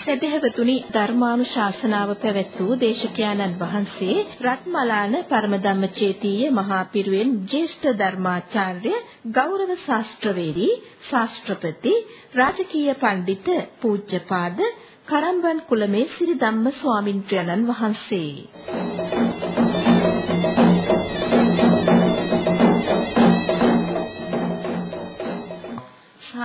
සදහැවතුනි ධර්මානුශාසනාව පැවැත් වූ දේශකයන්න් වහන්සේ රත්මලාන පරමධම්මචේතීය මහා පිරිවෙන් ජ්‍යෙෂ්ඨ ධර්මාචාර්ය ගෞරව ශාස්ත්‍රවේදී ශාස්ත්‍රපති රාජකීය පඬිත පූජ්‍යපාද කරම්බන් කුලමේ සිරි ධම්ම ස්වාමින්ත්‍රයන්න් වහන්සේ.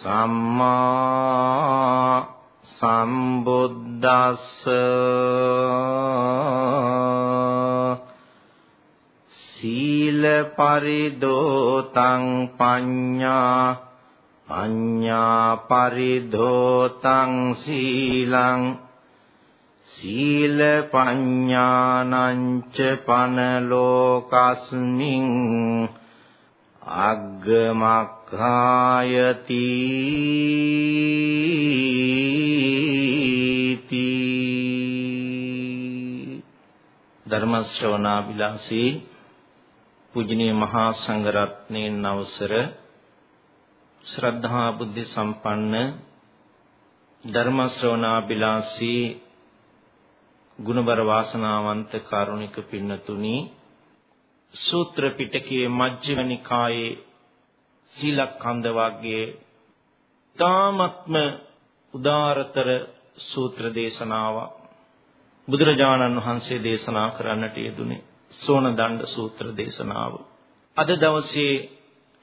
සම්මා සම්බුද්දස්ස සීල පරිදෝතං පඤ්ඤා පඤ්ඤා පරිදෝතං සීලං සීල පඤ්ඤානං ච පන ලෝකස්මින් අග්ගමක්ඛායති ධර්ම ශ්‍රවණා විලාසී පූජනීය මහා සංඝරත්නයන් අවසර ශ්‍රද්ධා බුද්ධ සම්පන්න ධර්ම ශ්‍රවණා විලාසී ගුණබර වාසනාවන්ත කාරුණික පින්නතුනි සූත්‍ර පිටකයේ මජ්ක්‍ධිම නිකායේ සීලඛණ්ඩ වර්ගයේ තාමත්ම උදාරතර සූත්‍ර දේශනාව බුදුරජාණන් වහන්සේ දේශනා කරන්නට යෙදුනේ සෝන දණ්ඩ සූත්‍ර දේශනාව. අද දවසේ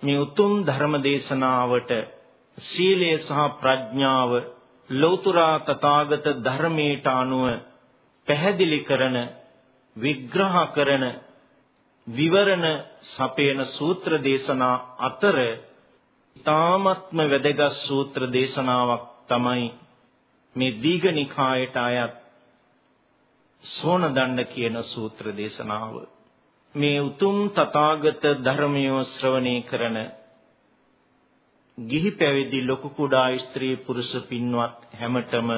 මේ උතුම් ධර්ම දේශනාවට සීලය සහ ප්‍රඥාව ලෞතර තථාගත ධර්මයට අනුව පැහැදිලි කරන විග්‍රහ කරන විවරණ සපේන සූත්‍ර දේශනා අතර ඊ타ත්ම වැදගත් සූත්‍ර දේශනාවක් තමයි මේ දීඝනිකායට අයත් සෝනදණ්ඩ කියන සූත්‍ර දේශනාව. මේ උතුම් තථාගත ධර්මය ශ්‍රවණය කරන ගිහි පැවිදි ලොකු කුඩා ස්ත්‍රී පුරුෂ පින්වත් හැමතෙම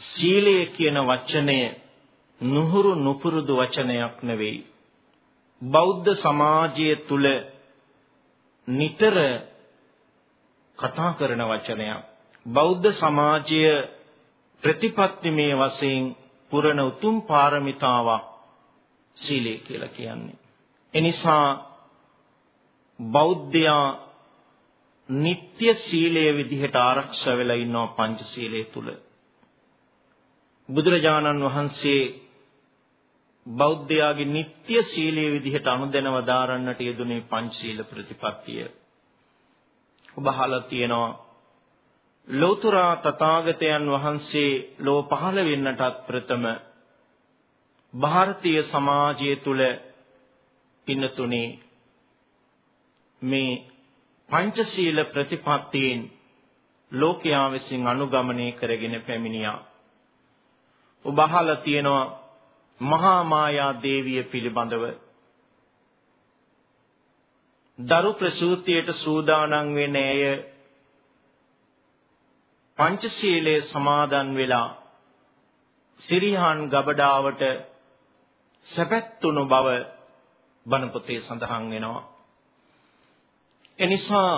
සීලය කියන වචනය නුහුරු නුපුරුදු වචනයක් නෙවෙයි. බෞද්ධ සමාජය තුල නිතර කතා කරන වචනයක් බෞද්ධ සමාජය ප්‍රතිපත්තිමේ වශයෙන් පුරණ උතුම් පාරමිතාවක් සීලය කියලා කියන්නේ. එනිසා බෞද්ධයා නিত্য සීලයේ විදිහට ආරක්ෂා වෙලා ඉන්නවා පංචශීලයේ තුල. බුදුරජාණන් වහන්සේ බෞද්ධයාගේ නিত্য සීලයේ විදිහට අනුදැනව දාරන්නට යෙදුනේ පංචශීල ප්‍රතිපත්තිය. ඔබ අහලා තියෙනවා ලෞතර තථාගතයන් වහන්සේ ලෝ පහළ වෙන්නටත් ප්‍රථම ಭಾರತೀಯ සමාජය තුල පින්නතුනේ මේ පංචශීල ප්‍රතිපත්තියෙන් ලෝකයා විසින් අනුගමනය කරගෙන පැමිණියා. ඔබ අහලා තියෙනවා මහා මායා දේවිය පිළිබඳව දරු ප්‍රසූතියට සූදානම් වෙන ඇය පංචශීලයේ සමාදන් වෙලා සිරිහාන් ගබඩාවට සැපැත්තුණු බව බණ පොතේ සඳහන් වෙනවා. එනිසා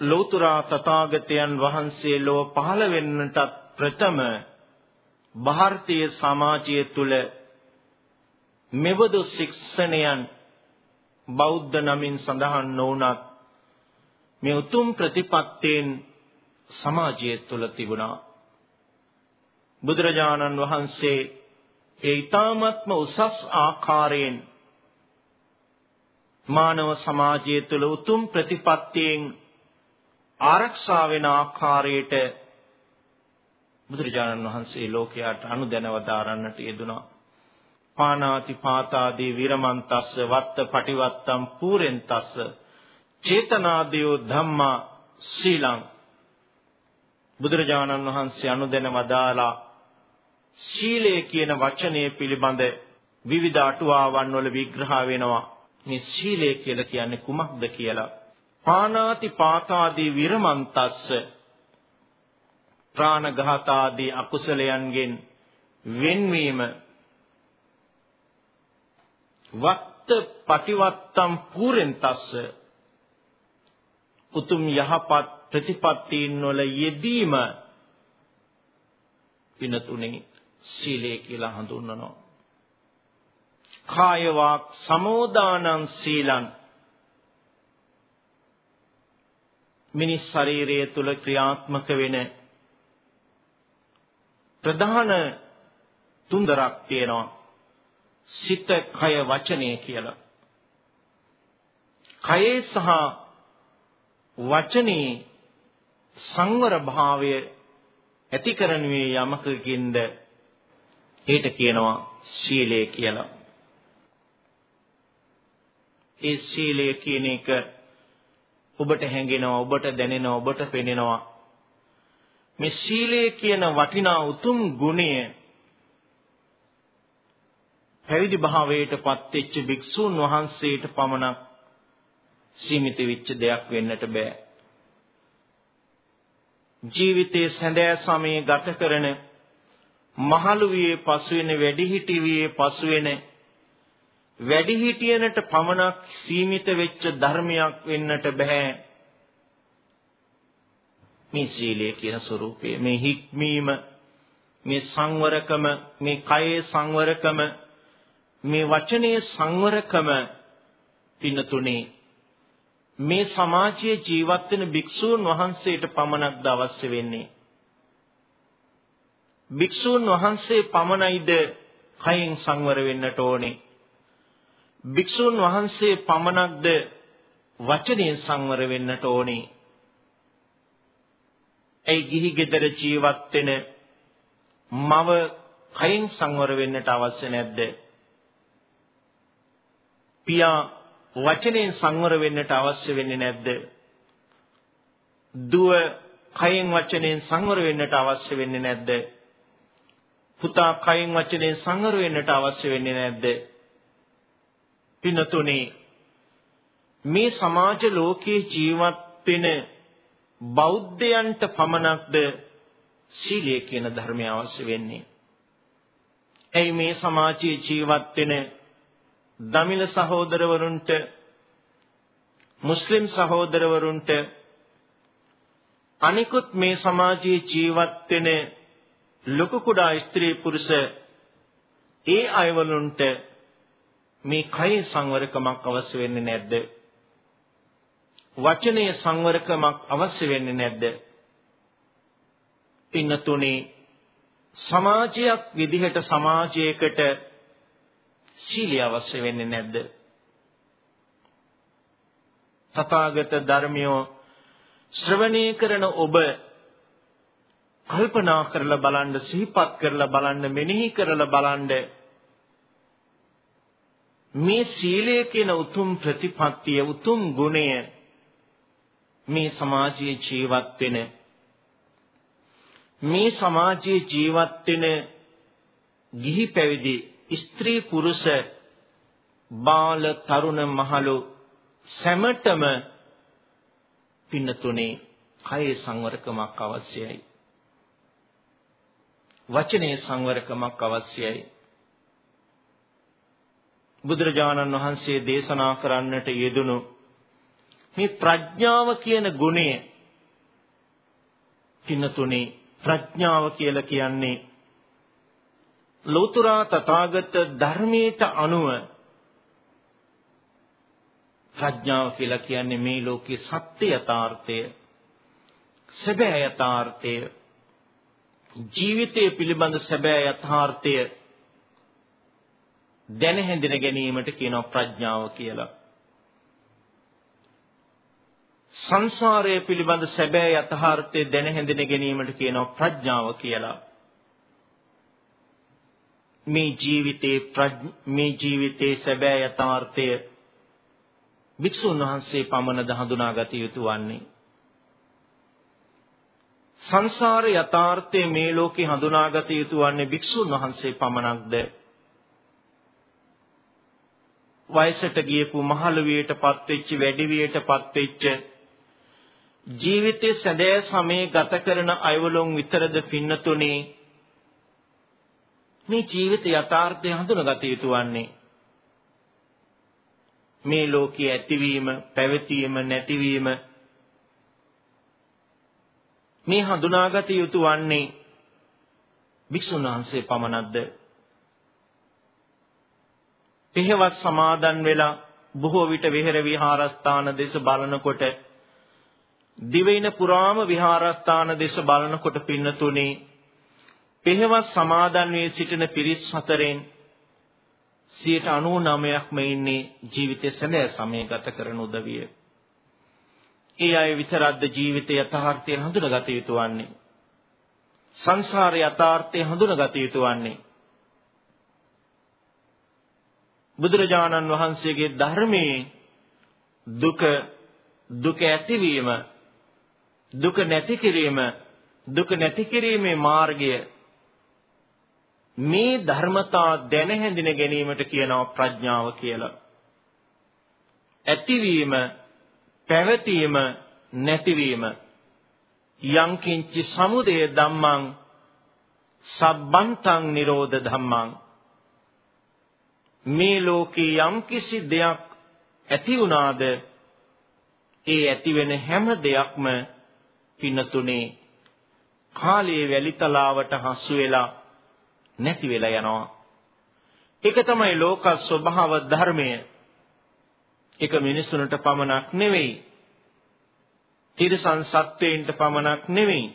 ලෝතර තථාගතයන් වහන්සේ ලෝ පහළ වෙන්නටත් ප්‍රථම ಭಾರತೀಯ සමාජය තුල මෙවදු ශික්ෂණයන් බෞද්ධ නමින් සඳහන් නොවුනත් මේ උතුම් ප්‍රතිපත්තෙන් සමාජය තුල තිබුණා බුදුරජාණන් වහන්සේ ඒ ඊ타ත්ම උසස් ආකාරයෙන් මානව සමාජය තුළ උතුම් ප්‍රතිපත්තියෙන් ආරක්ෂා වෙන ආකාරයට බුදුරජාණන් වහන්සේ ලෝකයාට අනුදැනව දාරන්නට යෙදුනා. පානාති පාතාදී විරමන්තස්ස වත්ත පටිවත්තම් පූරෙන්තස්ස චේතනාදීෝ ධම්මා ශීලං බුදුරජාණන් වහන්සේ අනුදැන වදාලා ශීලය කියන වචනය පිළිබඳ විවිධ අටුවාවන් වල විග්‍රහ වෙනවා. මේ ශීලය කියලා කියන්නේ කුමක්ද කියලා. පානාති පාතාදී විරමන්තස්ස ප්‍රාණඝාත ආදී අකුසලයන්ගෙන් වෙන්වීම වත්ත පටිවත්තම් පූරෙන්තස්ස උතුම් යහපත් ප්‍රතිපත්තීන් වල යෙදීම විනතුනේ සීලය කියලා හඳුන්වනවා. කාය වාක් සමෝදානං සීලං. මිනිස් ශරීරය තුල ක්‍රියාත්මක වෙන ප්‍රධාන තුන්දරක් තියෙනවා සිත කය වචනය කියලා. කයේ සහ වචනේ සංවර භාවය ඇති කරනුවේ යමකකින්ද ඒට කියනවා සීලය කියලා. ඒ සීලය කියන එක ඔබට හැඟෙනවා ඔබට දැනෙනවා ඔබට පෙනෙනවා මේ සීලය කියන වටිනා උතුම් ගුණය පැවිදි භාවයට පත්වෙච්ච භික්ෂූන් වහන්සේට පමණක් සීමිත වෙච්ච දෙයක් වෙන්නට බෑ. ජීවිතයේ සැඳෑ සමයේ ගත කරන මහලු වියේ පසු වෙන වැඩිහිටි වියේ පසු වෙන වැඩිහිටියනට පමණක් සීමිත වෙච්ච ධර්මයක් වෙන්නට බෑ. මේ සීලය කියන ස්වરૂපය මේ හික්මීම මේ සංවරකම මේ කයේ සංවරකම මේ වචනයේ සංවරකම පින්නතුනේ මේ සමාජයේ ජීවත් වෙන භික්ෂූන් වහන්සේට පමණක්ද අවශ්‍ය වෙන්නේ? භික්ෂූන් වහන්සේ පමණයිද කයෙන් සංවර වෙන්නට ඕනේ? භික්ෂූන් වහන්සේ පමණක්ද වචනයෙන් සංවර වෙන්නට ඕනේ? ඒ ගිහි ගෙදර ජීවත් වෙන මව කයින් සංවර වෙන්නට අවශ්‍ය නැද්ද? පියා වචනයෙන් සංවර වෙන්නට අවශ්‍ය වෙන්නේ නැද්ද? දුව කයෙන් වචනයෙන් සංවර වෙන්නට අවශ්‍ය වෙන්නේ නැද්ද? පුතා කයෙන් වචනයෙන් සංවර වෙන්නට අවශ්‍ය වෙන්නේ නැද්ද? පිනතුනේ මේ සමාජ ලෝකයේ ජීවත් වෙන බෞද්ධයන්ට පමණක්ද සීලය කියන ධර්මය අවශ්‍ය වෙන්නේ. එයි මේ සමාජයේ ජීවත් වෙන දමිළ සහෝදරවරුන්ට මුස්ලිම් සහෝදරවරුන්ට අනිකුත් මේ සමාජයේ ජීවත් වෙන ලොකු කුඩා ස්ත්‍රී පුරුෂ ඒ අයවලුන්ට මේ කය සංවරකමක් අවශ්‍ය වෙන්නේ නැද්ද? වචනයේ සංවරකමක් අවශ්‍ය වෙන්නේ නැද්ද? පින්නතුනේ සමාජයක් විදිහට සමාජයකට සීලිය අවශ්‍ය වෙන්නේ නැද්ද? තථාගත ධර්මියෝ ශ්‍රවණය කරන ඔබ කල්පනා කරලා බලන්න සිහිපත් කරලා බලන්න මෙනෙහි කරලා බලන්න මේ සීලය කියන උතුම් ප්‍රතිපත්තිය උතුම් ගුණය මේ සමාජයේ ජීවත් වෙන. මේ සමාජයේ ජීවත් වෙන ගිහි පැවිදි ස්ත්‍රී පුරුෂ බාල තරුණ මහලු සැමටම පින්නතුනේ කයේ සංවරකමක් අවශ්‍යයි. වචනේ සංවරකමක් අවශ්‍යයි. බුදුරජාණන් වහන්සේ දේශනා කරන්නට යෙදුණු මේ ප්‍රඥාව කියන ගුණය කිනතුනේ ප්‍රඥාව කියලා කියන්නේ ලෞතර තථාගත ධර්මයට අනුව ප්‍රඥාව කියලා කියන්නේ මේ ලෝකේ සත්‍ය යථාර්ථය සැබෑ යථාර්ථය ජීවිතය පිළිබඳ සැබෑ යථාර්ථය දැන හැඳින ගැනීමට කියනවා ප්‍රඥාව කියලා. සංසාරය පිළිබඳ සැබෑ යථාර්ථය දැන හැඳින ගැනීමට කියනවා ප්‍රඥාව කියලා. මේ ජීවිතේ මේ ජීවිතේ සැබෑ යථාර්ථය වික්ෂුන් වහන්සේ පමණද හඳුනාගත යුතු වන්නේ. සංසාර යථාර්ථයේ මේ ලෝකේ හඳුනාගත යුතු වන්නේ භික්ෂුන් වහන්සේ පමණක්ද වයසට ගියපු මහලුවියටපත් වෙච්ච වැඩිවියටපත් වෙච්ච ජීවිතයේ සැදෑ සමේ ගත කරන අයවලුන් විතරද පින්නතුනේ මේ ජීවිත යථාර්ථය හඳුනාගත යුතු වන්නේ මේ ලෝකයේ ඇතිවීම පැවතීම නැතිවීම මේ හඳුනාගත යුතු වන්නේ භික්ෂුන් වහන්සේ පමණක්ද? පිහවත් සමාදන් වෙලා බොහෝ විට විහෙර විහාරස්ථාන දෙස බලනකොට දිවයින පුරාම විහාරස්ථාන දෙස බලනකොට පින්නතුනේ පිහවත් සමාදන් වී සිටින පිරිස් හතරෙන් 99%ක්ම ඉන්නේ ජීවිතයේ සැලෑ සමය ගත කරන උදවිය. ඒ අය විතරක්ද ජීවිතය යථාර්ථය හඳුනාගත යුතු වන්නේ. සංසාරේ යථාර්ථය හඳුනාගත යුතු වන්නේ. බුදුරජාණන් වහන්සේගේ ධර්මයේ දුක දුක ඇතිවීම දුක නැති කිරීම දුක නැති කිරීමේ මාර්ගය මේ ධර්මතා දැන හැඳින ගැනීමට කියනවා ප්‍රඥාව කියලා. ඇතිවීම පැවතීම නැතිවීම යංකින්චි සමුදය ධම්මං සබ්බන්තං නිරෝධ ධම්මං මේ ලෝකේ යම්කිසි දෙයක් ඇති වුණාද ඒ ඇති වෙන හැම දෙයක්ම පින්නතුනේ කාලයේ වැලිතලාවට හසු වෙලා නැති වෙලා යනවා ඒක තමයි ලෝක ස්වභාව ධර්මය ඒක මිනිසුන්ට පමණක් නෙවෙයි. තිරසන් සත්වයින්ට පමණක් නෙවෙයි.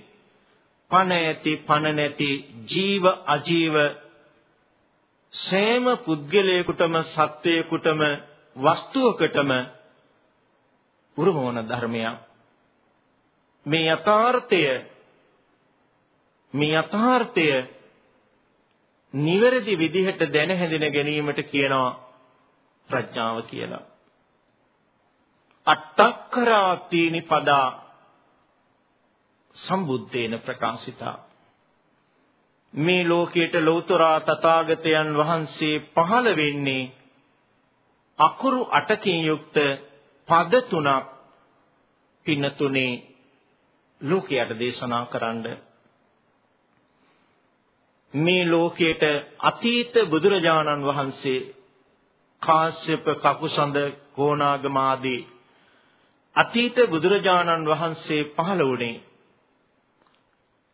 පණ ඇති පණ නැති ජීව අජීව සෑම පුද්ගලයෙකුටම සත්වයෙකුටම වස්තුවකටම උරුම වන ධර්මයක්. මේ යථාර්ථය මේ යථාර්ථය නිවැරදි විදිහට දැන හැඳින ගැනීමට කියනවා ප්‍රඥාව කියලා. අට්ඨක්කරාතීනි පදා සම්බුද්දේන ප්‍රකාශිතා මේ ලෝකයට ලෞතරා තථාගතයන් වහන්සේ පහළ වෙන්නේ අකුරු 8කින් යුක්ත පද තුනක් පින්න තුනේ ලෝකයට දේශනා කරන්න. මේ ලෝකයට අතීත බුදුරජාණන් වහන්සේ කාශ්‍යප කකුසඳ කොණාගම ආදී අතීත බුදුරජාණන් වහන්සේ පහළ වුණේ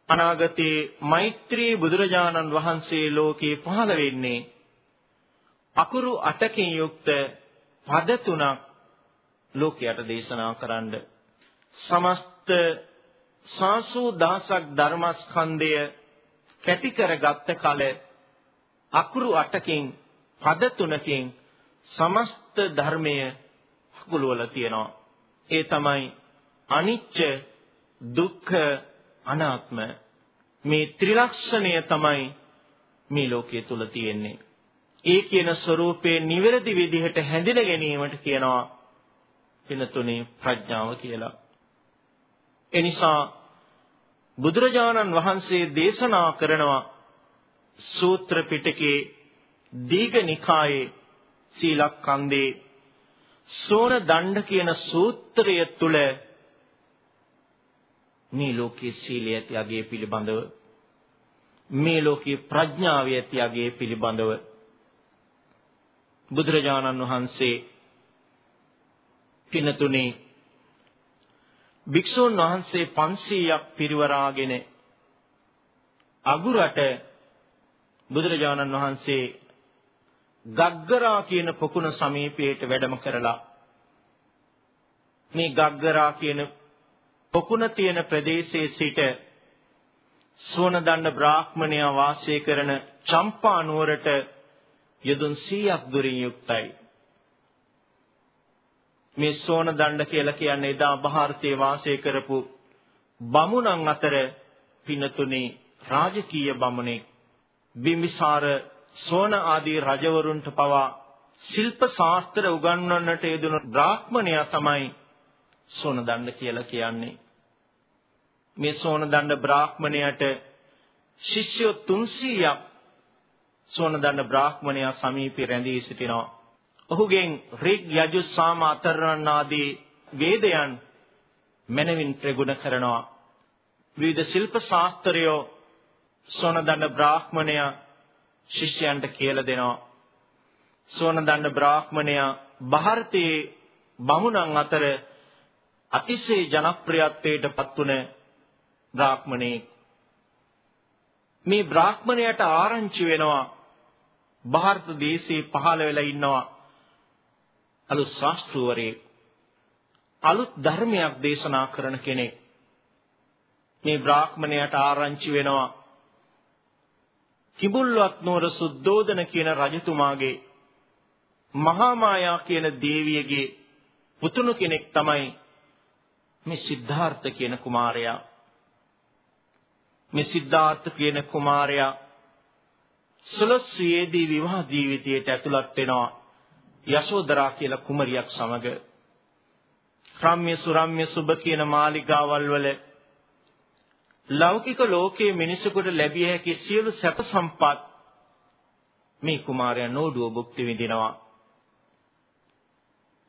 අනාගතේ මෛත්‍රී බුදුරජාණන් වහන්සේ ලෝකේ පහළ වෙන්නේ අකුරු 8කින් යුක්ත පද තුනක් ලෝකයට දේශනා කරන්න. සමස්ත සාසු දහසක් ධර්මස්කන්ධය කැටි කරගත්ත කල අකුරු 8කින් පද තුනකින් සමස්ත ධර්මය හකුලවලා තියෙනවා ඒ තමයි අනිච්ච දුක්ඛ අනාත්ම මේ ත්‍රිලක්ෂණය තමයි මේ ලෝකයේ තුල තියෙන්නේ. ඒ කියන ස්වરૂපේ නිවැරදි විදිහට හැඳින ගැනීමට කියනවා පිනතුනේ ප්‍රඥාව කියලා. එනිසා බුදුරජාණන් වහන්සේ දේශනා කරනවා සූත්‍ර පිටකේ දීඝනිකායේ සීලක්ඛන්දේ සෝන දණ්ඩ කියන සූත්‍රය තුල මේ ලෝකයේ සීලය ඇති අගය පිළිබඳව මේ ලෝකයේ ප්‍රඥාව ඇති අගය පිළිබඳව බුදුරජාණන් වහන්සේ පිනතුනේ භික්ෂුන් වහන්සේ 500ක් පිරිවරාගෙන අගුරට බුදුරජාණන් වහන්සේ ගග්ගරා කියන පොකුණ සමීපයට වැඩම කරලා මේ ගග්ගරා කියන පොකුණ තියෙන ප්‍රදේශයේ සිට සෝනදණ්ඩ බ්‍රාහ්මණයා වාසය කරන චම්පා නුවරට යදුන් 100ක් දුරින් යුක්තයි. මේ සෝන දණ්ඩ කියලා කියන්නේ එදා ಭಾರತයේ වාසය කරපු බමුණන් අතර පිනතුනේ රාජකීය බමුණෙක් බිම්බිසාර සෝන ආදී රජවරුන්ට පවා ශිල්ප ශාස්ත්‍ර උගන්වන්නට යෙදුණු බ්‍රාහ්මණයා තමයි සෝන දණ්ඩ කියලා කියන්නේ. මේ සෝන දණ්ඩ බ්‍රාහ්මණයට ශිෂ්‍යෝ 300ක් සෝන දණ්ඩ බ්‍රාහ්මණයා සමීපේ රැඳී සිටිනවා. ඔහුගෙන් ඍග් යජු සාම අතරණ ආදී වේදයන් මනවින් ප්‍රගුණ කරනවා. විවිධ ශිල්ප ශාස්ත්‍රයෝ සෝනදණ්ඩ බ්‍රාහ්මණයා ශිෂ්‍යයන්ට කියලා දෙනවා. සෝනදණ්ඩ බ්‍රාහ්මණයා ಭಾರತයේ බමුණන් අතර අතිශය ජනප්‍රියත්වයට පත් වුණ බ්‍රාහ්මණේ මේ බ්‍රාහ්මණයට ආරංචි වෙනවා ಭಾರತ දේශේ පහළ වෙලා ඉන්නවා අලුත් ශාස්ත්‍රවරයෙක් අලුත් ධර්මයක් දේශනා කරන කෙනෙක්. මේ බ්‍රාහ්මණයට ආරංචි වෙනවා. කිඹුල්වත් නුවර සුද්ධෝදන කියන රජතුමාගේ මහා මායා කියන දේවියගේ පුතුණු කෙනෙක් තමයි මේ සිද්ධාර්ථ කියන කුමාරයා. මේ සිද්ධාර්ථ කියන කුමාරයා සුලස්වියේදී විවාහ ජීවිතයට ඇතුළත් වෙනවා. යශෝදරා කියලා කුමරියක් සමග රම්‍ය සුරම්‍ය සුබ කියන මාලිගාවල් වල ලෞකික ලෝකයේ මිනිසෙකුට ලැබිය හැකි සියලු සැප සම්පත් මේ කුමාරයා නෝඩුව භුක්ති විඳිනවා.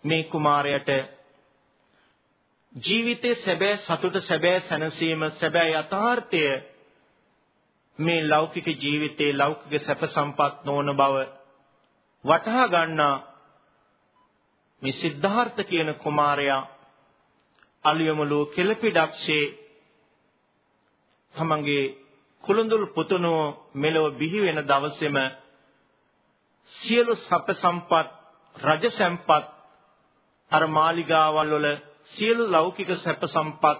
මේ කුමාරයාට ජීවිතයේ සැබෑ සතුට සැබෑ සැනසීම සැබෑ යථාර්ථය මේ ලෞකික ජීවිතයේ ලෞකික සැප සම්පත් නොවන බව වටහා ගන්නා මේ සිද්ධාර්ථ කියන කුමාරයා අලියමුලෝ කෙලපිඩක්ෂේ තමන්ගේ කුළුඳුල් පුතුණෝ මෙලොව බිහි වෙන දවසේම සියලු සැප සම්පත් රජ සම්පත් අර මාලිගාවල් වල සියලු ලෞකික සැප සම්පත්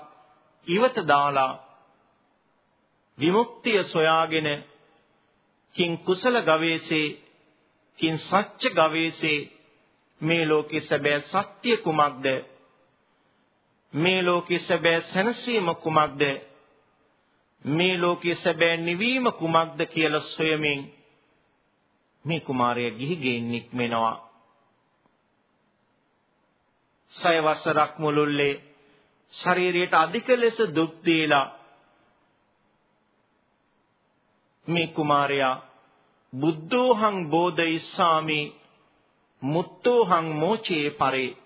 ඉවත දාලා විමුක්තිය සොයාගෙන කිං කුසල ගවේසේ කිං සත්‍ය ගවේසේ මේ ලෝකේ සැබෑ සත්‍ය කුමක්ද? මේ ලෝකේ සැබෑ සැනසීම කුමක්ද? මේ ලෝකේ සැබෑ නිවීම කුමක්ද කියලා සොයමින් මේ කුමාරයා ගිහි ගෙයින් නික්මෙනවා. සය වසරක් මුළුල්ලේ ශරීරයට අධික ලෙස දුක් දීලා මේ කුමාරයා බුද්ධෝහං බෝධිස්සාමි මුත්තෝහං මෝචේ පරේ.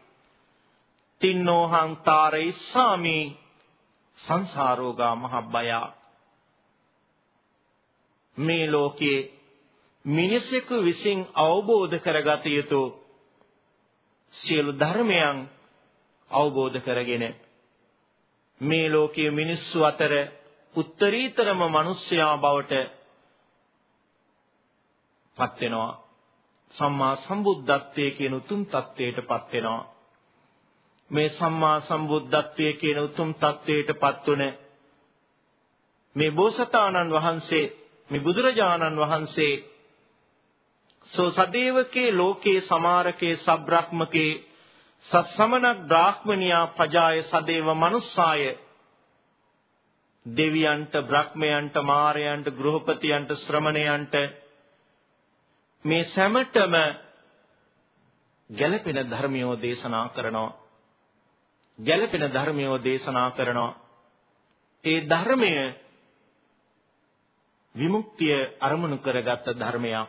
තින්නෝහං තාරයිස්සාමි සංසාරෝගා මහබ්බය. මේ ලෝකයේ මිනිසෙකු විසින් අවබෝධ කරගත යුතු සියලු ධර්මයන් අවබෝධ කරගෙන මේ ලෝකයේ මිනිස්සු අතර උත්තරීතරම මිනිසයා බවට පත් වෙනවා. සම්මා සම්බුද්ධත්වයේ කියන උතුම් தත්වයටපත් වෙනවා. මේ සම්මා සම්බුද්ධත්වයේ කියන උතුම් தත්වයටපත් උන මේ බෝසතාණන් වහන්සේ මේ බුදුරජාණන් වහන්සේ සෝ සදේවකේ ලෝකේ සමාරකේ සබ්‍රක්‍මකේ සස්සමනක් බ්‍රාහ්මනියා පජාය සදේව මනුස්සාය දෙවියන්ට බ්‍රහ්මයන්ට මාරයන්ට ගෘහපතියන්ට ශ්‍රමණයන්ට මේ සැමටම ගැළපෙන ධර්මියෝ දේශනා කරනවා. ගැළපෙන ධර්මියෝ දේශනා කරනවා. ඒ ධර්මය විමුක්තිය අරමුණු කරගත් ධර්මයක්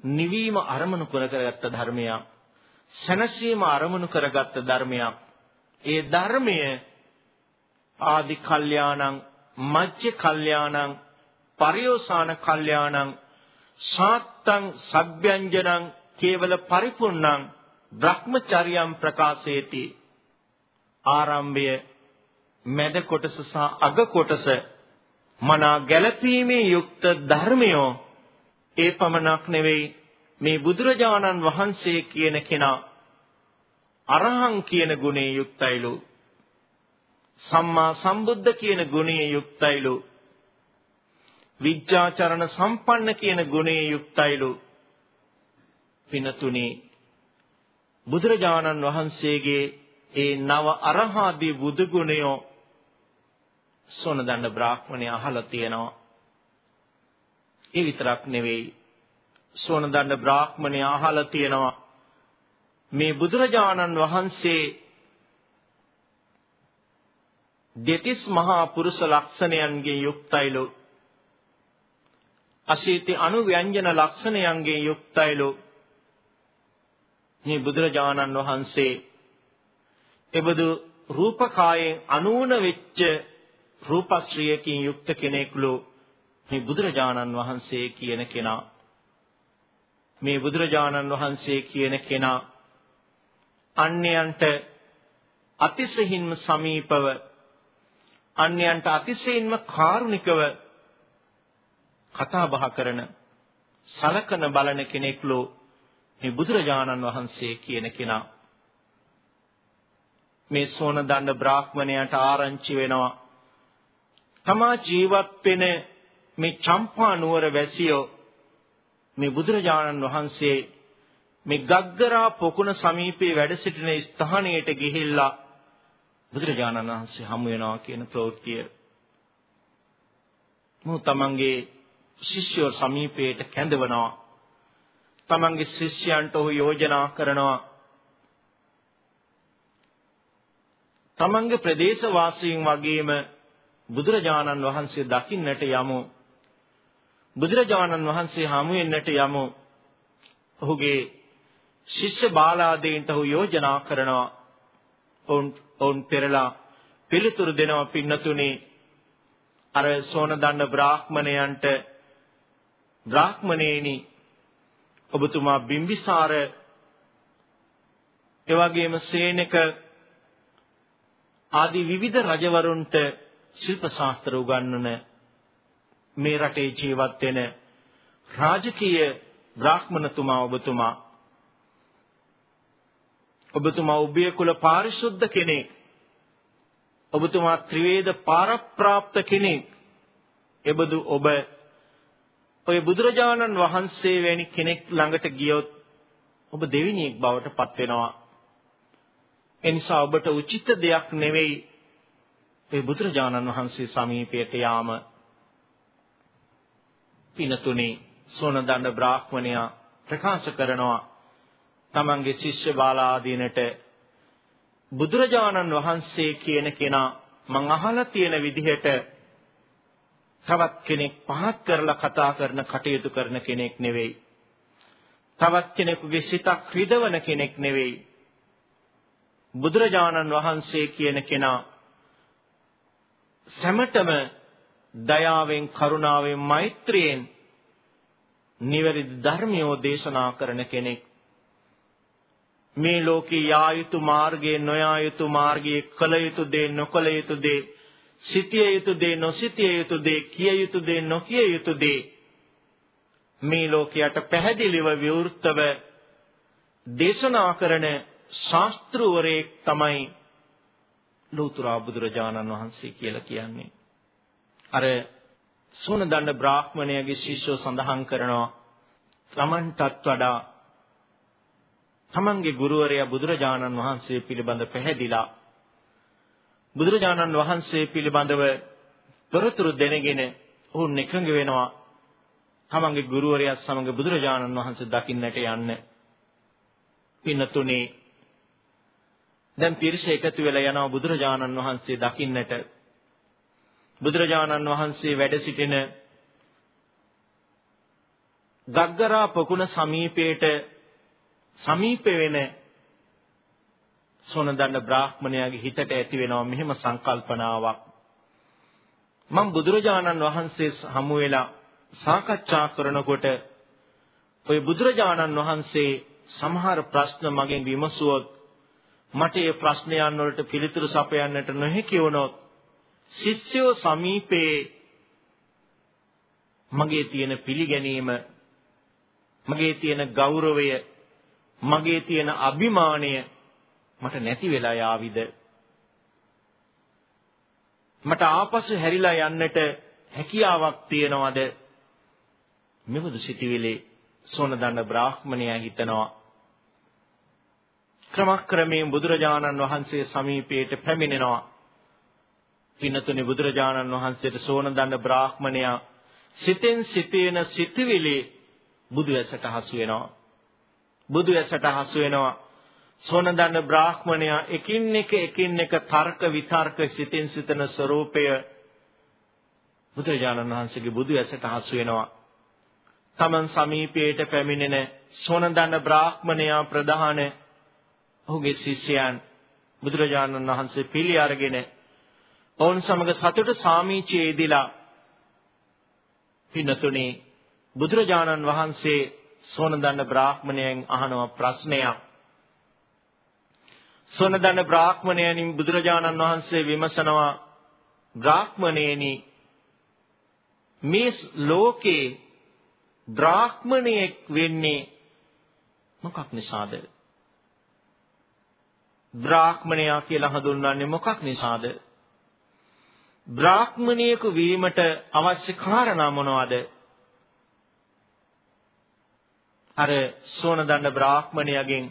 නිවීම අරමුණු කරගත් ධර්මයක් සැනසීම අරමුණු කරගත් ධර්මයක්. ඒ ධර්මය ආදි කල්යාණං මජ්ජ කල්යාණං පරියෝසాన කල්යාණං සාත්තං සබ්බ්‍යංජනං කේවල පරිපූර්ණං බ්‍රහ්මචර්යම් ප්‍රකාශේති. ආරම්භය මැද කොටස සහ අග කොටස මනා ගැළපීමේ යුක්ත ධර්මයෝ ඒ පමණක් නෙවෙයි මේ බුදුරජාණන් වහන්සේ කියන කෙනා අරහං කියන ගුණේ යුක්තයිලු. සම්මා සම්බුද්ධ කියන ගුණයේ යුක්තයිලු. විඥාචරණ සම්පන්න කියන ගුණයේ යුක්තයිලු. පිනතුනි බුදුරජාණන් වහන්සේගේ ඒ නව අරහාදී බුදු ගුණය සොනදන්න බ්‍රාහ්මණය අහලා තියෙනවා. ඒ විතරක් නෙවෙයි සොනදන්න බ්‍රාහ්මණය අහලා තියෙනවා. මේ බුදුරජාණන් වහන්සේ දෙතිස් මහා පුරුෂ ලක්ෂණයන්ගෙන් යුක්තයිලු. අසීති අනුව්‍යංජන ලක්ෂණයන්ගෙන් යුක්තයිලු. මේ බුදුරජාණන් වහන්සේ එබඳු රූපකායෙන් අනූන වෙච්ච රූපශ්‍රියකින් යුක්ත කෙනෙක්ලු මේ බුදුරජාණන් වහන්සේ කියන කෙනා. මේ බුදුරජාණන් වහන්සේ කියන කෙනා අන්‍යයන්ට අතිශයින්ම සමීපව අන්‍යයන්ට අතිශයින්ම කාරුණිකව කතා බහ කරන සලකන බලන කෙනෙක්ලෝ මේ බුදුරජාණන් වහන්සේ කියන කෙනා. මේ සෝන දණ්ඩ බ්‍රාහ්මණයට ආරංචි වෙනවා. තමා ජීවත් වෙන මේ චම්පා නුවර වැසියෝ මේ බුදුරජාණන් වහන්සේ මේ ගග්ගරා පොකුණ සමීපයේ වැඩ සිටින ස්ථානයට ගිහිල්ලා බුදුරජාණන් වහන්සේ හමු වෙනවා කියන ප්‍රවෘත්තිය. මු තමන්ගේ ශිෂ්‍යෝ සමීපයට කැඳවනවා. තමන්ගේ ශිෂ්‍යයන්ට ඔහු යෝජනා කරනවා. තමන්ගේ ප්‍රදේශ වාසීන් වගේම බුදුරජාණන් වහන්සේ දකින්නට යමු. බුදුරජාණන් වහන්සේ හමු වෙන්නට යමු. ඔහුගේ ශිෂ්‍ය බාලාදීන්ට ඔහු යෝජනා කරනවා. ඔවුන් ඔවුන් පෙරලා පිළිතුරු දෙනවා පින්නතුනි. අර සෝන දන්න බ්‍රාහ්මණයන්ට බ්‍රාහ්මණේනි ඔබතුමා බිම්බිසාර එවැගේම සේනක ආදී විවිධ රජවරුන්ට ශිල්ප ශාස්ත්‍ර උගන්වන මේ රටේ ජීවත් වෙන රාජකීය බ්‍රාහ්මණතුමා ඔබතුමා. ඔබතුමා උභය කුල පාරිශුද්ධ කෙනෙක්. ඔබතුමා ත්‍රිවේද පාරප්‍රාප්ත කෙනෙක්. එබඳු ඔබ ඔය බුදුරජාණන් වහන්සේ වැනි කෙනෙක් ළඟට ගියොත් ඔබ දෙවිනියෙක් බවට පත් වෙනවා. එනිසා ඔබට උචිත දෙයක් නෙවෙයි ඒ බුදුරජාණන් වහන්සේ සමීපයට යාම. පිනතුනේ සෝනදණ්ඩ බ්‍රාහ්මණයා ප්‍රකාශ කරනවා තමන්ගේ ශිෂ්‍ය බාලාදීනට බුදුරජාණන් වහන්සේ කියන කෙනා මං අහලා තියෙන විදිහට තවත් කෙනෙක් පහත් කරලා කතා කරන කටයුතු කරන කෙනෙක් නෙවෙයි. තවත් කෙනෙකුගේ සිතක් රිදවන කෙනෙක් නෙවෙයි. බුදුරජාණන් වහන්සේ කියන කෙනා සැමටම දයාවෙන් කරුණාවෙන් මෛත්‍රියෙන් නිවැරදි ධර්මියෝ දේශනා කරන කෙනෙක් මේ ලෝකේ යා යුතු මාර්ගයේ නොයා යුතු මාර්ගයේ කළ යුතු දේ නොකළ යුතු දේ සිටිය යුතු දේ නොසිටිය යුතු දේ කිය යුතු දේ නොකිය යුතු දේ මේ ලෝකයට පැහැදිලිව විවෘතව දේශනා කරන ශාස්ත්‍රවරයෙක් තමයි ලෝතර බුදුරජාණන් වහන්සේ කියලා කියන්නේ. අර සුනදණ්ඩ බ්‍රාහ්මණයගේ ශිෂ්‍යෝ සඳහන් කරනවා තමන්ටත් වඩා තමන්ගේ ගුරුවරයා බුදුරජාණන් වහන්සේ පිළිබඳ පැහැදිලා බුදුරජාණන් වහන්සේ පිළිබඳව තොරතුරු දැනගෙන ඔවුන් එකඟ වෙනවා තමන්ගේ ගුරුවරයාත් සමග බුදුරජාණන් වහන්සේ දකින්නට යන්න. පින්නතුනේ දැන් පිරිස එකතු වෙලා යනවා බුදුරජාණන් වහන්සේ දකින්නට. බුදුරජාණන් වහන්සේ වැඩ සිටින ගග්ගරා පොකුණ සමීපයේට සමීප වෙන සොනදන්න බ්‍රාහ්මණයාගේ හිතට ඇති වෙනවා මෙහෙම සංකල්පනාවක්. මම බුදුරජාණන් වහන්සේ හමු වෙලා සාකච්ඡා කරනකොට ওই බුදුරජාණන් වහන්සේ සමහර ප්‍රශ්න මගෙන් විමසුවොත් මට ඒ ප්‍රශ්නයන් වලට පිළිතුරු සපයන්නට නොහැකි වුණොත් ශිෂ්‍යෝ සමීපේ මගේ තියෙන පිළිගැනීම මගේ තියෙන ගෞරවය මගේ තියෙන අභිමානය මට නැති වෙලා යාවිද? මට ආපසු හැරිලා යන්නට හැකියාවක් තියනවද? මෙබඳු සිටිවිලේ? සෝනදන්න බ්‍රාහ්මණයා හිතනවා. ක්‍රමක්‍රමයෙන් බුදුරජාණන් වහන්සේ සමීපයට පැමිණෙනවා. පින්නතුනි බුදුරජාණන් වහන්සේට සෝනදන්න බ්‍රාහ්මණයා සිතෙන් සිතේන සිටිවිලි බුදු ඇසට හසු වෙනවා. බුදු ඇසට හසු වෙනවා. සෝනදන්න බ්‍රාහ්මණයා එකින් එක එකින් එක තර්ක විතර්ක සිතින් සිතන ස්වરૂපය බුදුරජාණන් වහන්සේගේ බුදු ඇසට හසු වෙනවා. තමන් සමීපයට පැමිණෙන සෝනදන්න බ්‍රාහ්මණයා ප්‍රධාන ඔහුගේ ශිෂ්‍යයන් බුදුරජාණන් වහන්සේ පිළි අරගෙන ඔවුන් සමග සතුට සාමීචයේදීලා පින්නතුනේ බුදුරජාණන් වහන්සේ සෝනදන්න බ්‍රාහ්මණයන් අහනවා ප්‍රශ්නයක් සොනදන බ්‍රාහ්මණයනින් බුදුරජාණන් වහන්සේ විමසනවා බ්‍රාහ්මණේනි මේ ලෝකේ බ්‍රාහ්මණයෙක් වෙන්නේ මොකක් නිසාද? බ්‍රාහ්මණයා කියලා හඳුන්වන්නේ මොකක් නිසාද? බ්‍රාහ්මණයෙකු වීමට අවශ්‍ය කාරණා මොනවාද? අර සෝනදණ්ඩ බ්‍රාහ්මණයාගෙන්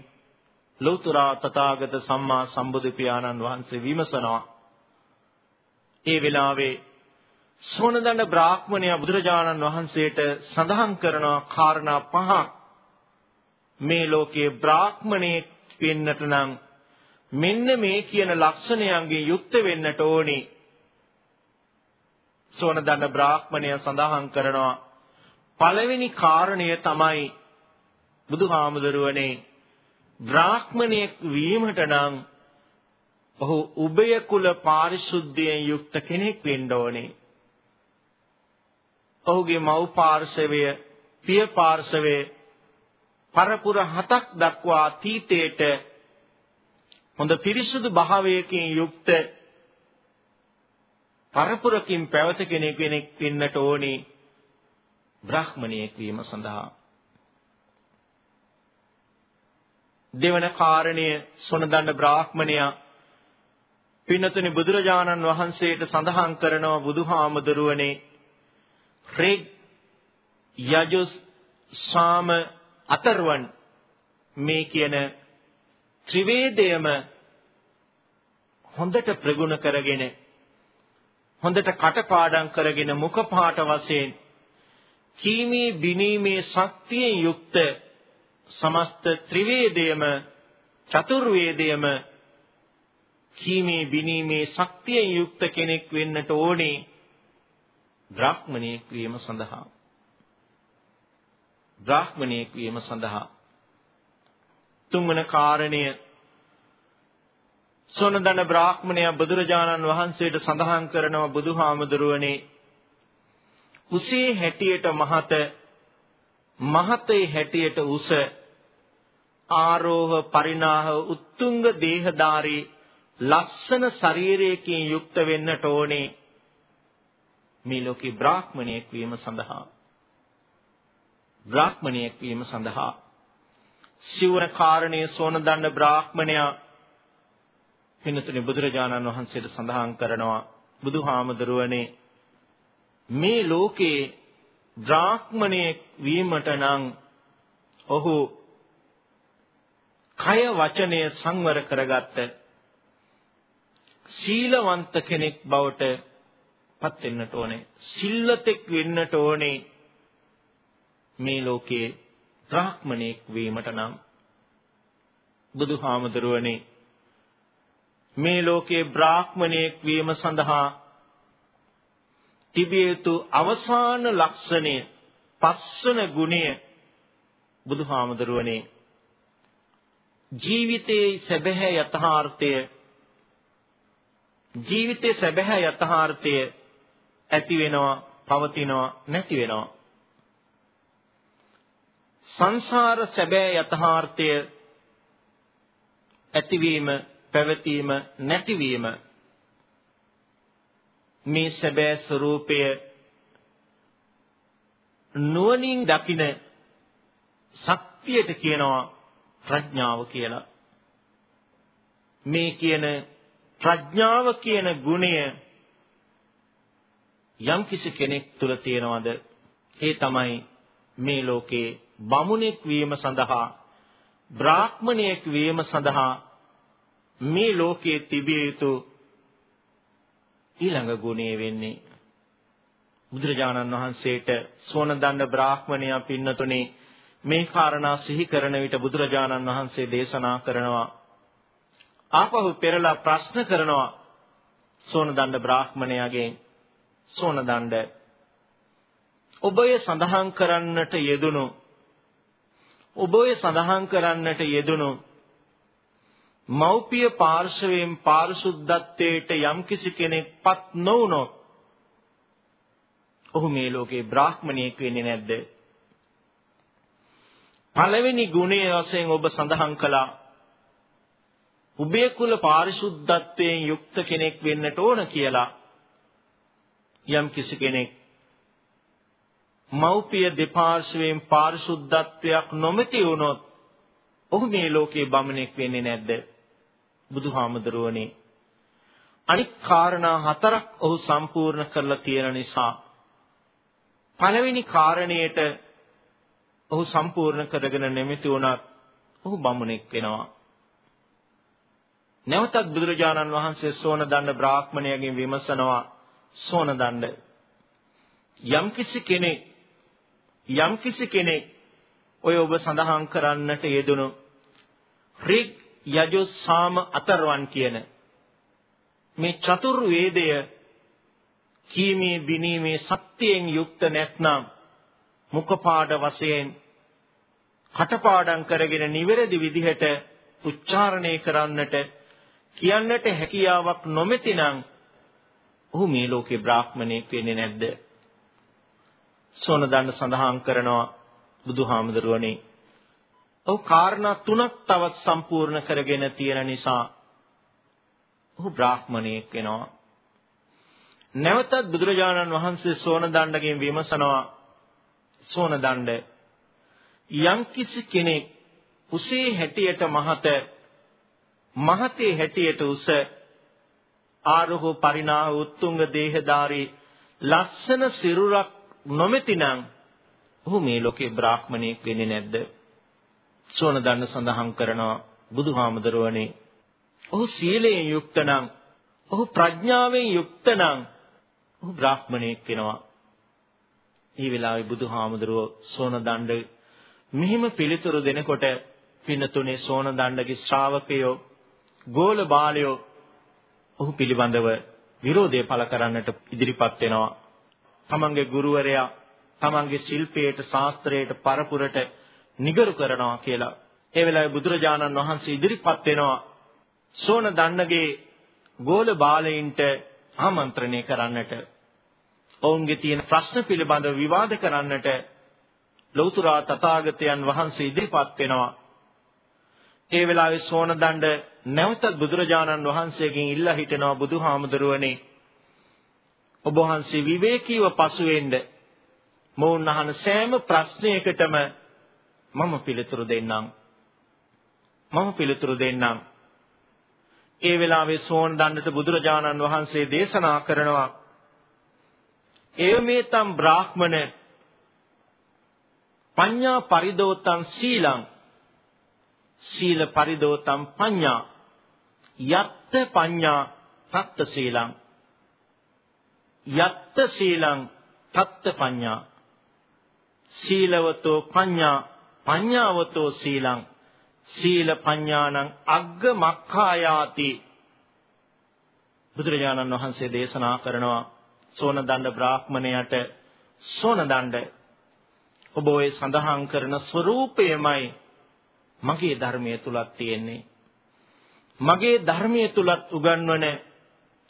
ලෞතර තථාගත සම්මා සම්බුදු පියාණන් වහන්සේ විමසනවා. ඒ වෙලාවේ සෝනදණ්ඩ බ්‍රාහ්මණයා බුදුරජාණන් වහන්සේට සඳහන් කරන කාරණා පහක් මේ ලෝකයේ බ්‍රාහ්මණයෙක් වෙන්නට නම් මෙන්න මේ කියන ලක්ෂණයන්ගෙන් යුක්ත වෙන්නට ඕනි. සෝනදණ්ඩ බ්‍රාහ්මණය සඳහන් කරනවා පළවෙනි කාරණය තමයි බුදුහාමුදුරුවනේ බ්‍රාහ්මණයෙක් වීමට නම් ඔහු උභය කුල පාරිශුද්ධියෙන් යුක්ත කෙනෙක් වෙන්න ඕනේ. ඔහුගේ මව් පාර්ශවය, පිය පාර්ශවය පරපුර හතක් දක්වා අතීතයට හොඳ පිරිසුදු භාවයකින් යුක්ත පරපුරකින් පැවත කෙනෙක් වෙනෙක් වෙන්නට ඕනේ බ්‍රාහ්මණයෙක් වීම සඳහා දෙවන කාරණය සොනදණ්ඩ බ්‍රාහ්මණයා පින්නතුනි බුදුරජාණන් වහන්සේට සඳහන් කරනවා බුදුහාමුදුරුවනේ රෙග් යජුස් සාම අතරවන් මේ කියන ත්‍රිවේදයම හොඳට ප්‍රගුණ කරගෙන හොඳට කටපාඩම් කරගෙන මුඛ පාට වශයෙන් කීමේ බිනීමේ ශක්තියෙන් යුක්ත සමස්ත ත්‍රිවේදයම චතුර්වේදයම කීමේ බිනීමේ ශක්තියෙන් යුක්ත කෙනෙක් වෙන්නට ඕනේ බ්‍රාහ්මණයෙක් වීම සඳහා. බ්‍රාහ්මණයෙක් වීම සඳහා. තුන්වන කාරණය. සොනදන බ්‍රාහ්මණයා බුදුරජාණන් වහන්සේට සඳහන් කරනවා බුදුහාමුදුරුවනේ උසේ හැටියට මහත මහතේ හැටියට උස ආරෝහ පරිණාහ උත්තුංග දේහධාරී ලස්සන ශරීරයකින් යුක්ත වෙන්නට ඕනේ මේ ලෝකේ බ්‍රාහ්මණයෙක් වීම සඳහා. බ්‍රාහ්මණයෙක් වීම සඳහා. සිවුර කාරණේ සෝනදන්න බ්‍රාහ්මණයා පින්නතුනි බුදුරජාණන් වහන්සේට සඳහන් කරනවා බුදුහාමුදුරුවනේ මේ ලෝකේ බ්‍රාහ්මණයෙක් වීමට නම් ඔහු කය වචනය සංවර කරගත්ත සීලවන්ත කෙනෙක් බවට පත් වෙන්නට ඕනේ. සිල්වතෙක් වෙන්නට ඕනේ මේ ලෝකයේ බ්‍රාහ්මණයෙක් වීමට නම්. බුදුහාමුදුරුවනේ මේ ලෝකයේ බ්‍රාහ්මණයෙක් වීම සඳහා තිබිය යුතු අවසාන ලක්ෂණය පස්වන ගුණය බුදුහාමුදුරුවනේ. ජීවිතයේ සැබෑ යථාර්ථය ජීවිතයේ සැබෑ යථාර්ථය ඇති වෙනවා පවතිනවා නැති වෙනවා. සංසාර සැබෑ යථාර්ථය ඇතිවීම පැවතීම නැතිවීම මේ සැබෑ ස්වરૂපය නුවණින් දකින ශක්තියට කියනවා ප්‍රඥාව කියලා. මේ කියන ප්‍රඥාව කියන ගුණය යම් කිසි කෙනෙක් තුල තියෙනවද ඒ තමයි මේ ලෝකේ බමුණෙක් වීම සඳහා බ්‍රාහ්මණයෙක් වීම සඳහා මේ ලෝකයේ තිබිය යුතු ඊළඟ ගුණය වෙන්නේ බුදුරජාණන් වහන්සේට සෝනදණ්ඩ බ්‍රාහ්මණයා පින්නතුනේ මේ කාරණා සිහි කරන විට බුදුරජාණන් වහන්සේ දේශනා කරනවා ආපහු පෙරලා ප්‍රශ්න කරනවා සෝනදණ්ඩ බ්‍රාහ්මණයාගෙන්. සෝනදණ්ඩ ඔබය සඳහන් කරන්නට යෙදුණු ඔබය සඳහන් කරන්නට යෙදුණු මෞපිය පාර්ශවයෙන් පාරිශුද්ධත්වයට යම්කිසි කෙනෙක්පත් නොවුනොත් ඔහු මේ ලෝකේ බ්‍රාහ්මණයෙක් වෙන්නේ නැද්ද? පළවෙනි ගුණය වශයෙන් ඔබ සඳහන් කළා. උභය කුල පාරිශුද්ධත්වයෙන් යුක්ත කෙනෙක් වෙන්නට ඕන කියලා. යම් කිසි කෙනෙක් මෞපිය දෙපාර්ශ්වයෙන් පාරිශුද්ධත්වයක් නොමැති වුණොත් ඔහු මේ ලෝකේ බමණෙක් වෙන්නේ නැද්ද? බුදුහාමුදුරුවනේ අනික් කාරණා හතරක් ඔහු සම්පූර්ණ කරලා තියෙන නිසා පළවෙනි කාරණයට ඔහු සම්පූර්ණ කරගෙන නැමෙති වුණත් ඔහු බමුණෙක් වෙනවා. නැවතත් බුදුරජාණන් වහන්සේ සෝන දණ්ඩ බ්‍රාහ්මණයගෙන් විමසනවා සෝන දණ්ඩ යම්කිසි කෙනෙක් යම්කිසි කෙනෙක් ඔය ඔබ සඳහන් කරන්නට යෙදුණු රිග් යජුස් සාම අතරවන් කියන මේ චතුර් වේදය කීමේ බිනීමේ සත්‍යයෙන් යුක්ත නැත්නම් මුඛපාඩ වශයෙන් කටපාඩම් කරගෙන නිවැරදි විදිහට උච්චාරණය කරන්නට කියන්නට හැකියාවක් නොමැතිනම් ඔහු මේ ලෝකේ බ්‍රාහ්මණයෙක් වෙන්නේ නැද්ද? සෝනදන්න සඳහන් කරනවා බුදුහාමුදුරුවනේ. ඔහු කාරණා තුනක් තවත් සම්පූර්ණ කරගෙන තියෙන නිසා ඔහු බ්‍රාහ්මණයෙක් වෙනවා. නැවතත් බුදුරජාණන් වහන්සේ සෝනදණ්ඩගෙන් විමසනවා සෝනදණ්ඩ යම්කිසි කෙනෙක් උසේ හැටියට මහත මහතේ හැටියට උස ආරෝහ පරිණාහ උත්තුංග දේහධාරී ලස්සන සිරුරක් නොමැතිනම් ඔහු මේ ලෝකේ බ්‍රාහ්මණයෙක් වෙන්නේ නැද්ද සෝනදණ්ඩ සඳහන් කරනවා බුදුහාමුදුරුවනේ ඔහු සීලයෙන් යුක්ත නම් ඔහු ප්‍රඥාවෙන් යුක්ත නම් ඔහු බ්‍රාහ්මණයෙක් වෙනවා. මේ වෙලාවේ බුදුහාමුදුරුව සෝන දණ්ඩ මෙහිම පිළිතුරු දෙනකොට පින්නතුනේ සෝන දණ්ඩගේ ශ්‍රාවකයෝ ගෝල බාලයෝ ඔහු පිළිබඳව විරෝධය පළ කරන්නට ඉදිරිපත් වෙනවා. තමන්ගේ ගුරුවරයා තමන්ගේ ශිල්පයට ශාස්ත්‍රයට පරපුරට නිගරු කරනවා කියලා. ඒ වෙලාවේ බුදුරජාණන් වහන්සේ ඉදිරිපත් වෙනවා. සෝන දණ්ඩගේ ගෝල බාලයින්ට ආමන්ත්‍රණය කරන්නට ඔවුන්ගේ තියෙන ප්‍රශ්න පිළිබඳව විවාද කරන්නට ලෞතර තථාගතයන් වහන්සේ ඉදිරිපත් වෙනවා. ඒ වෙලාවේ සෝනදණ්ඩ නැවතත් බුදුරජාණන් වහන්සේගෙන් ඉල්ලා හිටනවා බුදුහාමුදුරුවනේ ඔබ වහන්සේ විවේකීව පසු වෙන්න මොවුන් අහන සෑම ප්‍රශ්නයකටම මම පිළිතුරු දෙන්නම්. මම පිළිතුරු දෙන්නම්. ඒ වෙලාවේ සෝන් දණ්ඩට බුදුරජාණන් වහන්සේ දේශනා කරනවා. එවමෙතම් බ්‍රාහ්මණ පඤ්ඤා පරිදෝතං සීලං. සීල පරිදෝතං පඤ්ඤා. යත්ත පඤ්ඤා තත්ත සීලං. යත්ත සීලං තත්ත පඤ්ඤා. සීලවතෝ පඤ්ඤා. පඤ්ඤාවතෝ සීලං. සීල පඤ්ඤාණං අග්ග මක්ඛායාති. බුදුරජාණන් වහන්සේ දේශනා කරනවා සෝනදණ්ඩ බ්‍රාහ්මණයට. සෝනදණ්ඩ ඔබ ඔය සඳහන් කරන ස්වરૂපයමයි මගේ ධර්මයේ තුලක් තියෙන්නේ. මගේ ධර්මයේ තුලත් උගන්වන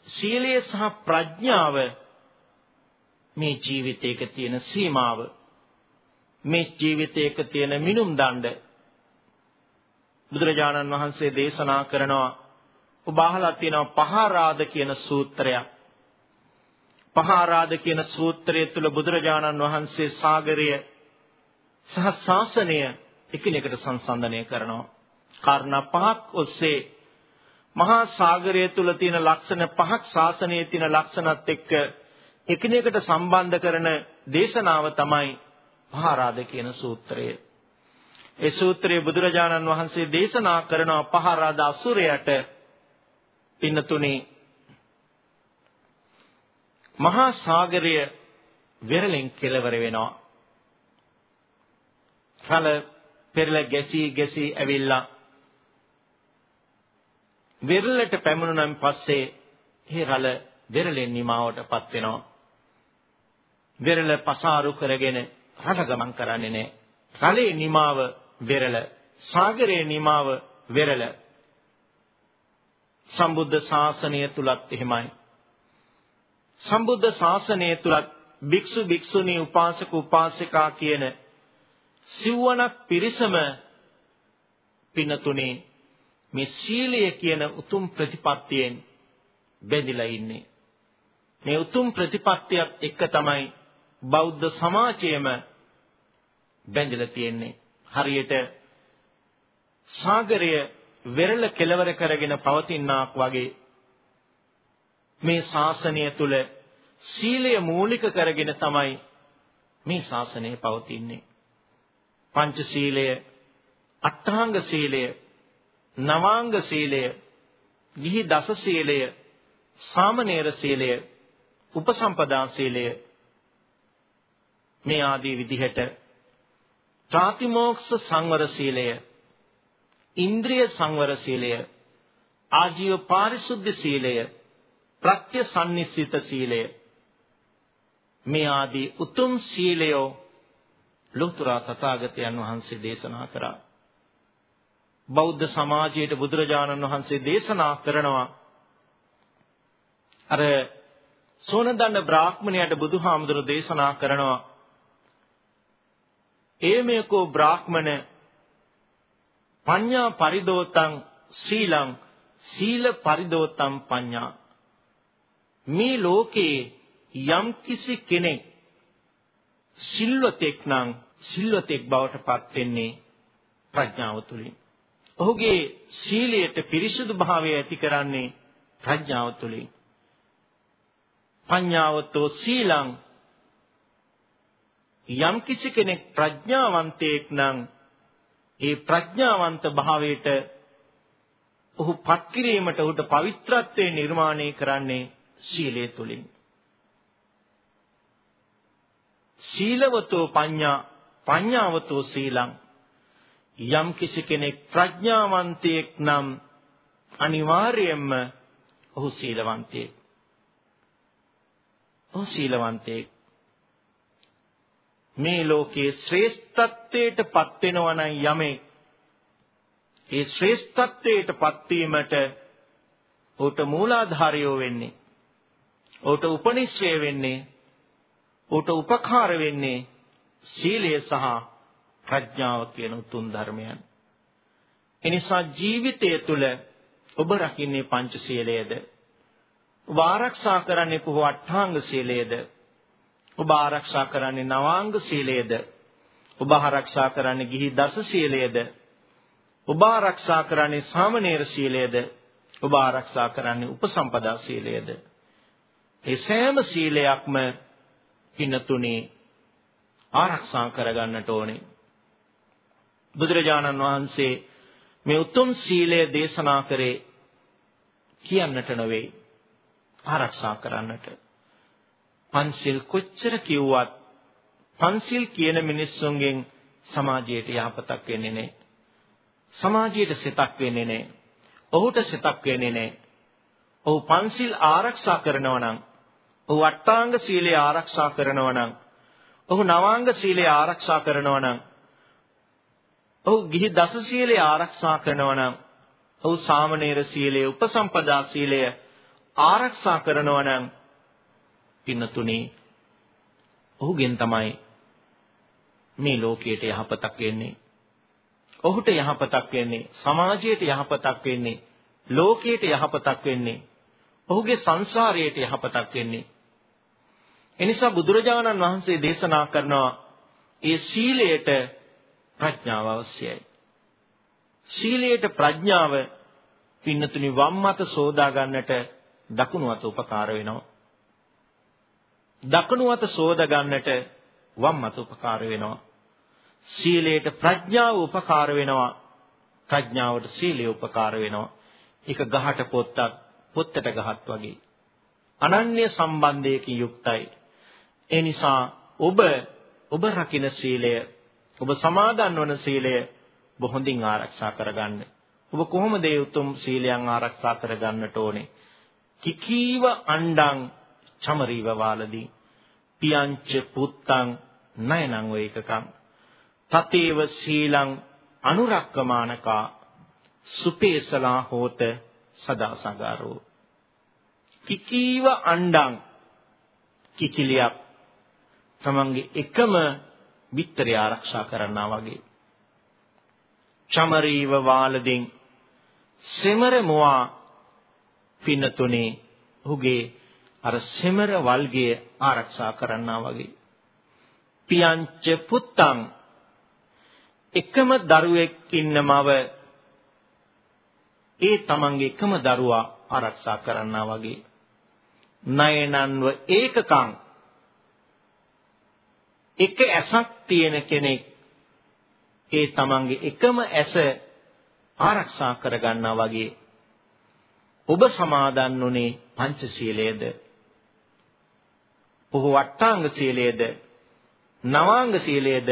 සීලය සහ ප්‍රඥාව මේ ජීවිතයක තියෙන සීමාව. මේ ජීවිතයක තියෙන මිනුම් දණ්ඩ බුදුරජාණන් වහන්සේ දේශනා කරනවා ඔබ අහලා තියෙනවා පහාරාද කියන සූත්‍රයක් පහාරාද කියන සූත්‍රය තුල බුදුරජාණන් වහන්සේ සාගරය සහ ශාසනය එකිනෙකට සංසන්දනය කරනවා. කාරණා පහක් ඔස්සේ මහා සාගරය තුල තියෙන ලක්ෂණ පහක් ශාසනයේ තියෙන ලක්ෂණත් එක්ක එකිනෙකට සම්බන්ධ කරන දේශනාව තමයි පහාරාද කියන සූත්‍රය. ඒ සූත්‍රයේ බුදුරජාණන් වහන්සේ දේශනා කරන පහාරාද අසුරයට පින්නතුනේ මහා සාගරය වෙරළෙන් කෙලවර වෙනවා. රළ පෙරළ ගැසී ගැසී ඇවිල්ලා වෙරළට පැමුණුනන් පස්සේ ඒ රළ වෙරළෙන් නිමාවටපත් වෙනවා. වෙරළ පසාරු කරගෙන රට ගමන් කරන්නේ නැහැ. රළේ නිමාව වෙරළ, සාගරයේ නිමාව වෙරළ. සම්බුද්ධ ශාසනය තුලත් එහෙමයි. සම්බුද්ධ ශාසනය තුලත් භික්ෂු භික්ෂුණී උපාසක උපාසිකා කියන සිව්වනක් පිරිසම පින්නතුනේ මේ සීලය කියන උතුම් ප්‍රතිපත්තියෙන් බැඳිලා ඉන්නේ. මේ උතුම් ප්‍රතිපත්තියත් එක්ක තමයි බෞද්ධ සමාජයම බැඳිලා තියෙන්නේ. හරියට සාගරය වෙරළ කෙලවර කරගෙන පවතිනාක් වගේ මේ ශාසනය තුල සීලය මූලික කරගෙන තමයි මේ ශාසනය පවතින්නේ. පංච සීලය, අට්ඨාංග සීලය, නවාංග සීලය, ගිහි දස සීලය, සාමණේර සීලය, උපසම්පදා සීලය මේ ආදී විදිහට ප්‍රාතිමෝක්ෂ සංවර සීලය, ඉන්ද්‍රිය සංවර සීලය, ආජීව පාරිශුද්ධ සීලය, ප්‍රත්‍ය සම්නිස්සිත සීලය මේ ආදී උතුම් සීලයෝ ලෝතර තථාගතයන් වහන්සේ දේශනා කරා. බෞද්ධ සමාජයට බුදුරජාණන් වහන්සේ දේශනා කරනවා අර සෝනදන්න බ්‍රාහ්මණයට බුදුහාමුදුරු දේශනා කරනවා ඒමේකෝ බ්‍රාහ්මණ පඤ්ඤා පරිදෝතං සීලං සීල පරිදෝතං පඤ්ඤා මේ ලෝකේ යම් කිසි කෙනෙක් සිල්වතෙක් නම් සිල්වතෙක් බවට පත් වෙන්නේ ප්‍රඥාව තුළින්. ඔහුගේ සීලයට පිරිසුදු භාවය ඇති කරන්නේ ප්‍රඥාව තුළින්. පඤ්ඤාවතෝ සීලං යම් කිසි කෙනෙක් ප්‍රඥාවන්තයෙක් නම් ඒ ප්‍රඥාවන්ත භාවයට ඔහු පත් කිරීමට ඔහුට පවිත්‍රත්වයේ නිර්මාණය කරන්නේ සීලය තුලින්. සීලවතෝ පඤ්ඤා පඤ්ඤාවතෝ සීලං යම් කිසි කෙනෙක් ප්‍රඥාවන්තයෙක් නම් අනිවාර්යයෙන්ම ඔහු සීලවන්තයෙක්. ඔහු සීලවන්තයෙක්. මේ ලෝකයේ ශ්‍රේෂ්ඨත්වයට පත් වෙනවා නම් යමෙක් ඒ ශ්‍රේෂ්ඨත්වයට පත්වීමට ඔහුට මූලාධාරයෝ වෙන්නේ ඔහුට උපනිශ්‍රය වෙන්නේ ඌට උපකාර වෙන්නේ සීලය සහ ප්‍රඥාව කියන උතුම් ධර්මයන්. එනිසා ජීවිතය තුළ ඔබ රකින්නේ පංචශීලයේද? ඔබ ආරක්ෂා කරන්නේ කොහොම අට්ඨාංග සීලයේද? ඔබ ආරක්ෂා කරන්නේ නවාංග සීලයේද? ඔබ ආරක්ෂා කරන්නේ ගිහි දස සීලයේද? ඔබ ආරක්ෂා කරන්නේ සාමණේර සීලයේද? ඔබ ආරක්ෂා කරන්නේ උපසම්පදා සීලයේද? ඒ සෑම සීලයක්ම පින්නතුනේ ආරක්ෂා කරගන්නට ඕනේ. බුදුරජාණන් වහන්සේ මේ උතුම් සීලය දේශනා කරේ කියන්නට නෙවෙයි ආරක්ෂා කරන්නට. පන්සිල් කොච්චර කිව්වත් පන්සිල් කියන මිනිස්සුන්ගෙන් සමාජයට යහපතක් වෙන්නේ නැහැ. සමාජයට සිතක් වෙන්නේ නැහැ. ඔහුට සිතක් වෙන්නේ නැහැ. ඔහු පන්සිල් ආරක්ෂා කරනවා නම් ඔහු අට්ටාංග සීලය ආරක්ෂා කරනවා නම් ඔහු නවාංග සීලය ආරක්ෂා කරනවා නම් ඔහු ගිහි දස සීලය ආරක්ෂා කරනවා නම් ඔහු සාමණේර සීලය උපසම්පදා සීලය ආරක්ෂා කරනවා නම් පින්නතුනි ඔහුගෙන් තමයි මේ ලෝකයට යහපතක් වෙන්නේ ඔහුට යහපතක් වෙන්නේ සමාජයට යහපතක් වෙන්නේ ලෝකයට යහපතක් වෙන්නේ ඔහුගේ සංසාරයට යහපතක් වෙන්නේ එනිසා බුදුරජාණන් වහන්සේ දේශනා කරනවා ඒ සීලයට ප්‍රඥාව අවශ්‍යයි. සීලයට ප්‍රඥාව පින්නතුනි වම් මත සෝදා ගන්නට දකුණු අත උපකාර වෙනවා. දකුණු අත සෝදා ගන්නට වම් අත උපකාර වෙනවා. සීලයට ප්‍රඥාව උපකාර වෙනවා. ප්‍රඥාවට සීලය උපකාර වෙනවා. ඒක ගහට පොත්තක් පොත්තට ගහත් වගේ. අනන්‍ය සම්බන්ධයකින් යුක්තයි. ඒ නිසා ඔබ ඔබ රකින්න සීලය ඔබ සමාදන් වන සීලය ඔබ හොඳින් ආරක්ෂා කරගන්න. ඔබ කොහොමද ඒ උතුම් සීලයන් ආරක්ෂා කරගන්නට ඕනේ? කිකීව අණ්ඩං චමරීව වාලදී පියංච පුත්තං නයනං වේකකං තතේව සීලං අනුරක්කමානකා සුපේසලා හෝත සදා සංගාරෝ කිකීව අණ්ඩං කිකිලියක් තමන්ගේ එකම බිත්තරය ආරක්ෂා කරන්නා වගේ. චමරීව වාලදෙන් සෙමර මොවා පින්නතුනේ ඔහුගේ අර සෙමර වල්ගය ආරක්ෂා කරන්නා වගේ. පියංච පුත්තං. එකම දරුවෙක් ඉන්න මව ඒ තමන්ගේ එකම දරුවා ආරක්ෂා කරන්නා වගේ. නයනන්ව ඒකකං. එක ඇසක් තියෙන කෙනෙක් ඒ තමන්ගේ එකම ඇස ආරක්ෂා කරගන්නා වගේ. ඔබ සමාදන් වුනේ පංචශීලයේද? ඔහු වට්ටාංග සීලයේද නවාංග සීලයේද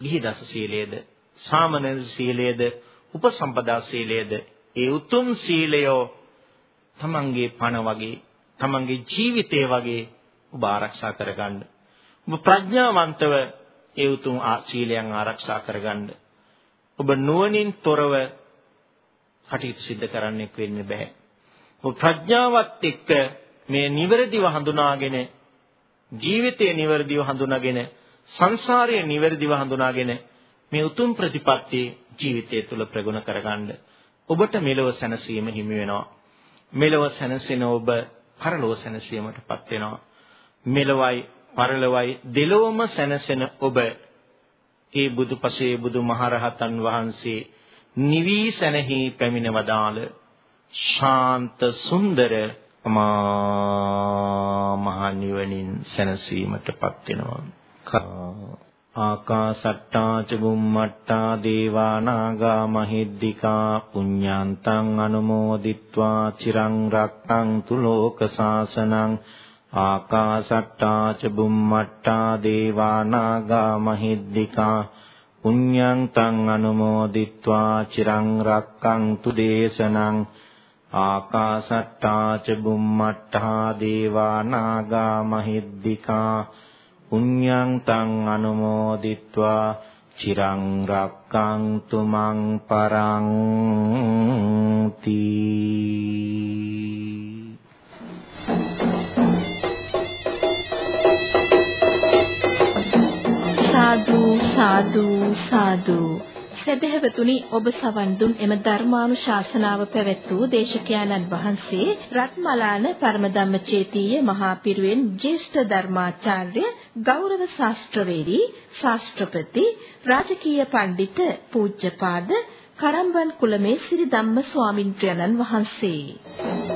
ගිහිදස සීලයේද සාමනීර සීලයේද උපසම්පදා සීලයේද ඒ උතුම් සීලයෝ තමන්ගේ පණ වගේ තමන්ගේ ජීවිතය වගේ ඔබ ආරක්ෂා කරගන්න. ඔබ ප්‍රඥාවන්තව ඒ උතුම් සීලයන් ආරක්ෂා කරගන්න. ඔබ නුවණින් තොරව කටයුතු සිදු කරන්නෙක් වෙන්න බෑ. ඔබ ප්‍රඥාවත් එක්ක මේ නිවැරදිව හඳුනාගෙන ජීවිතය නිවැරදිව හඳුනාගෙන සංසාරය නිවැරදිව හඳුනාගෙන මේ උතුම් ප්‍රතිපත්ති ජීවිතය තුළ ප්‍රගුණ කරගන්න. ඔබට මෙලොව සැනසීම හිමි වෙනවා. මෙලොව සැනසෙන ඔබ පරලොව සැනසීමටපත් වෙනවා. මෙලොවයි පරලොවයි දෙලොවම සැනසෙන ඔබ ඒ බුදුපසේ බුදුමහරහතන් වහන්සේ නිවි සැනහි පැමිණ වදාළ ශාන්ත සුන්දර අමා මහ නිවනින් සැනසීමටපත් වෙනවා. ආකාසට්ටා චුම්මට්ටා දේවා නාග මහිද්దికා පුඤ්ඤාන්තං අනුමෝදිත්වා චිරං රක්ඛන්තු ලෝක සාසනං ආකාසට්ටා චුම්මට්ටා දේවා නාග මහිද්దికා පුඤ්ඤාන්තං අනුමෝදිත්වා චිරං රක්ඛන්තු දේශනං ආකාසට්ටා ච බුම්මට්ටා දේවා නාග මහිද්దికා පුඤ්ඤං තං අනුමෝදිත්වා චිරං රක්칸තු මං පරං සාදු සාදු සාදු. සදහැවතුනි ඔබ සවන් දුන් එම ධර්මානුශාසනාව පැවැත් වූ දේශකයන්න් වහන්සේ රත්මලාන පරමධම්මචේතීය මහා පිරිවෙන් ජේෂ්ඨ ධර්මාචාර්ය ගෞරව ශාස්ත්‍රවේදී ශාස්ත්‍රපති රාජකීය පඬිත පූජ්‍යපාද කරම්බන් කුලමේ සිරි ධම්ම ස්වාමින්ත්‍රයන්න් වහන්සේ.